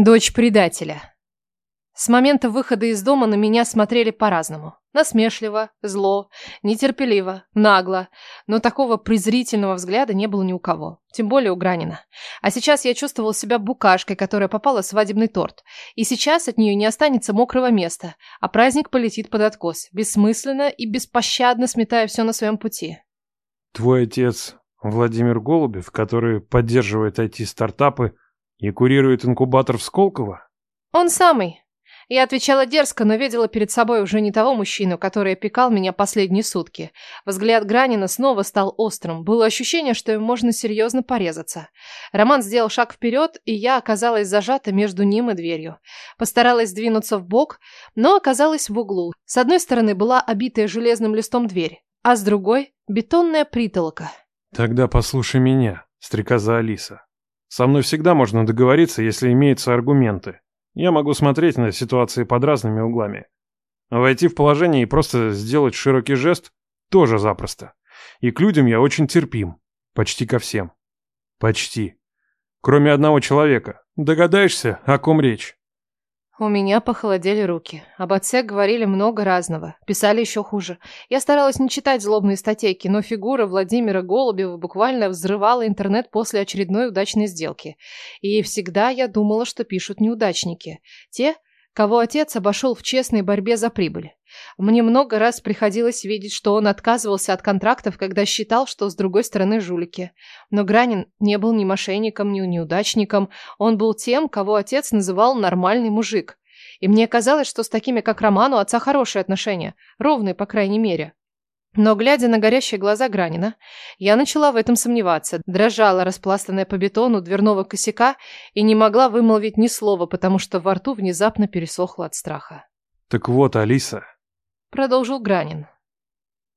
Дочь предателя. С момента выхода из дома на меня смотрели по-разному. Насмешливо, зло, нетерпеливо, нагло. Но такого презрительного взгляда не было ни у кого. Тем более у Гранина. А сейчас я чувствовал себя букашкой, которая попала в свадебный торт. И сейчас от нее не останется мокрого места, а праздник полетит под откос, бессмысленно и беспощадно сметая все на своем пути. Твой отец Владимир Голубев, который поддерживает IT-стартапы и курирует инкубатор в Сколково? Он самый. Я отвечала дерзко, но видела перед собой уже не того мужчину, который опекал меня последние сутки. Взгляд Гранина снова стал острым. Было ощущение, что им можно серьезно порезаться. Роман сделал шаг вперед, и я оказалась зажата между ним и дверью. Постаралась двинуться в бок, но оказалась в углу. С одной стороны была обитая железным листом дверь, а с другой – бетонная притолока. Тогда послушай меня, стрекоза Алиса. Со мной всегда можно договориться, если имеются аргументы. Я могу смотреть на ситуации под разными углами. Войти в положение и просто сделать широкий жест тоже запросто. И к людям я очень терпим. Почти ко всем. Почти. Кроме одного человека. Догадаешься, о ком речь? У меня похолодели руки. Об отце говорили много разного. Писали еще хуже. Я старалась не читать злобные статейки, но фигура Владимира Голубева буквально взрывала интернет после очередной удачной сделки. И всегда я думала, что пишут неудачники. Те, кого отец обошел в честной борьбе за прибыль. Мне много раз приходилось видеть, что он отказывался от контрактов, когда считал, что с другой стороны жулики. Но Гранин не был ни мошенником, ни неудачником. Он был тем, кого отец называл нормальный мужик. И мне казалось, что с такими, как Роман, у отца хорошие отношения. Ровные, по крайней мере. Но, глядя на горящие глаза Гранина, я начала в этом сомневаться, дрожала распластанная по бетону дверного косяка и не могла вымолвить ни слова, потому что во рту внезапно пересохло от страха. «Так вот, Алиса», — продолжил Гранин.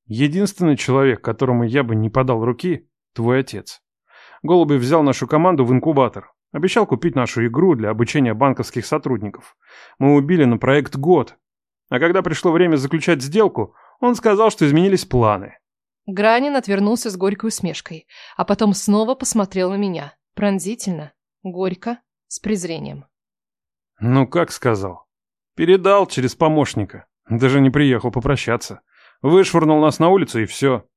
«Единственный человек, которому я бы не подал руки, твой отец. Голубев взял нашу команду в инкубатор. Обещал купить нашу игру для обучения банковских сотрудников. Мы убили на проект год. А когда пришло время заключать сделку, он сказал, что изменились планы. Гранин отвернулся с горькой усмешкой, а потом снова посмотрел на меня. Пронзительно, горько, с презрением. Ну, как сказал? Передал через помощника. Даже не приехал попрощаться. Вышвырнул нас на улицу и все.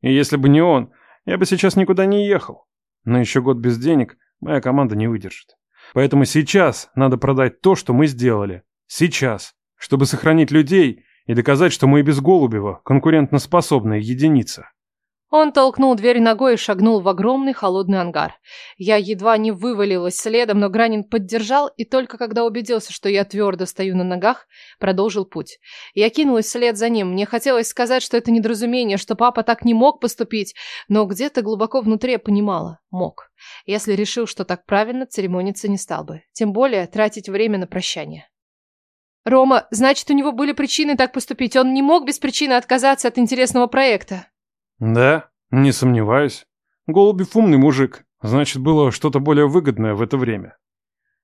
И если бы не он, я бы сейчас никуда не ехал. Но еще год без денег моя команда не выдержит. Поэтому сейчас надо продать то, что мы сделали. Сейчас. Чтобы сохранить людей и доказать, что мы и без Голубева конкурентноспособная единица. Он толкнул дверь ногой и шагнул в огромный холодный ангар. Я едва не вывалилась следом, но Гранин поддержал, и только когда убедился, что я твердо стою на ногах, продолжил путь. Я кинулась вслед за ним. Мне хотелось сказать, что это недоразумение, что папа так не мог поступить, но где-то глубоко внутри я понимала – мог. Если решил, что так правильно, церемониться не стал бы. Тем более тратить время на прощание. Рома, значит, у него были причины так поступить. Он не мог без причины отказаться от интересного проекта. Да, не сомневаюсь. Голубев умный мужик. Значит, было что-то более выгодное в это время.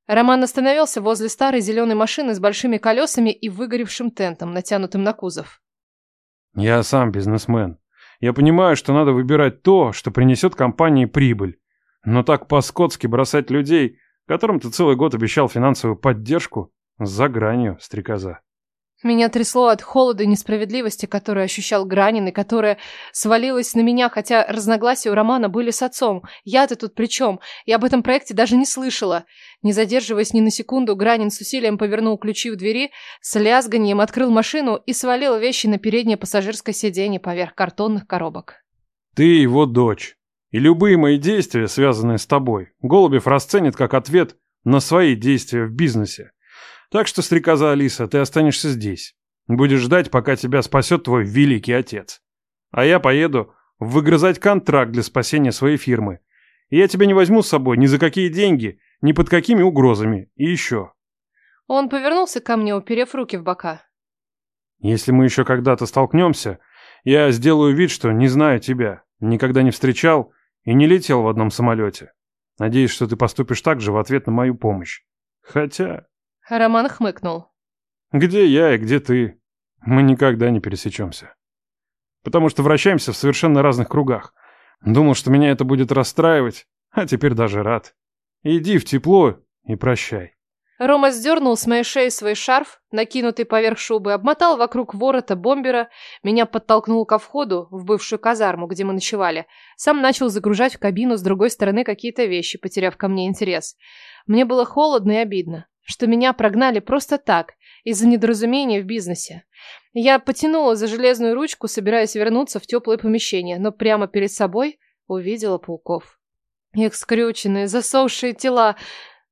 Роман остановился возле старой зеленой машины с большими колесами и выгоревшим тентом, натянутым на кузов. Я сам бизнесмен. Я понимаю, что надо выбирать то, что принесет компании прибыль. Но так по-скотски бросать людей, которым ты целый год обещал финансовую поддержку, за гранью, стрекоза. Меня трясло от холода и несправедливости, которую ощущал Гранин, и которая свалилась на меня, хотя разногласия у Романа были с отцом. Я-то тут при чем? Я об этом проекте даже не слышала. Не задерживаясь ни на секунду, Гранин с усилием повернул ключи в двери, с лязганием открыл машину и свалил вещи на переднее пассажирское сиденье поверх картонных коробок. «Ты его дочь. И любые мои действия, связанные с тобой, Голубев расценит как ответ на свои действия в бизнесе. Так что, стрекоза Алиса, ты останешься здесь. Будешь ждать, пока тебя спасет твой великий отец. А я поеду выгрызать контракт для спасения своей фирмы. И я тебя не возьму с собой ни за какие деньги, ни под какими угрозами. И еще. Он повернулся ко мне, уперев руки в бока. Если мы еще когда-то столкнемся, я сделаю вид, что не знаю тебя, никогда не встречал и не летел в одном самолете. Надеюсь, что ты поступишь так же в ответ на мою помощь. Хотя... Роман хмыкнул. «Где я и где ты? Мы никогда не пересечемся. Потому что вращаемся в совершенно разных кругах. Думал, что меня это будет расстраивать, а теперь даже рад. Иди в тепло и прощай». Рома сдернул с моей шеи свой шарф, накинутый поверх шубы, обмотал вокруг ворота бомбера, меня подтолкнул ко входу в бывшую казарму, где мы ночевали. Сам начал загружать в кабину с другой стороны какие-то вещи, потеряв ко мне интерес. Мне было холодно и обидно, что меня прогнали просто так, из-за недоразумения в бизнесе. Я потянула за железную ручку, собираясь вернуться в теплое помещение, но прямо перед собой увидела пауков. Их скрюченные, засохшие тела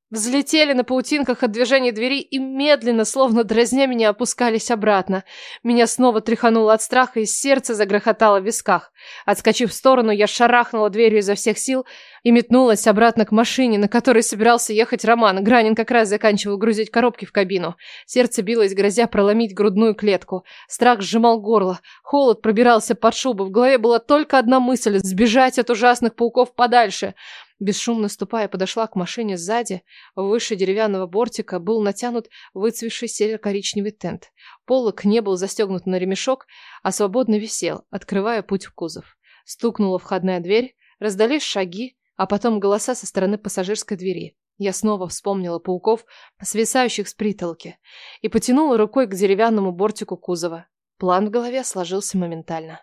Взлетели на паутинках от движения двери и медленно, словно дразня меня, опускались обратно. Меня снова тряхануло от страха, и сердце загрохотало в висках. Отскочив в сторону, я шарахнула дверью изо всех сил и метнулась обратно к машине, на которой собирался ехать Роман. Гранин как раз заканчивал грузить коробки в кабину. Сердце билось, грозя проломить грудную клетку. Страх сжимал горло. Холод пробирался под шубу. В голове была только одна мысль – сбежать от ужасных пауков подальше – Бесшумно ступая, подошла к машине сзади. Выше деревянного бортика был натянут выцвевший серо-коричневый тент. Полок не был застегнут на ремешок, а свободно висел, открывая путь в кузов. Стукнула входная дверь, раздались шаги, а потом голоса со стороны пассажирской двери. Я снова вспомнила пауков, свисающих с притолки, и потянула рукой к деревянному бортику кузова. План в голове сложился моментально.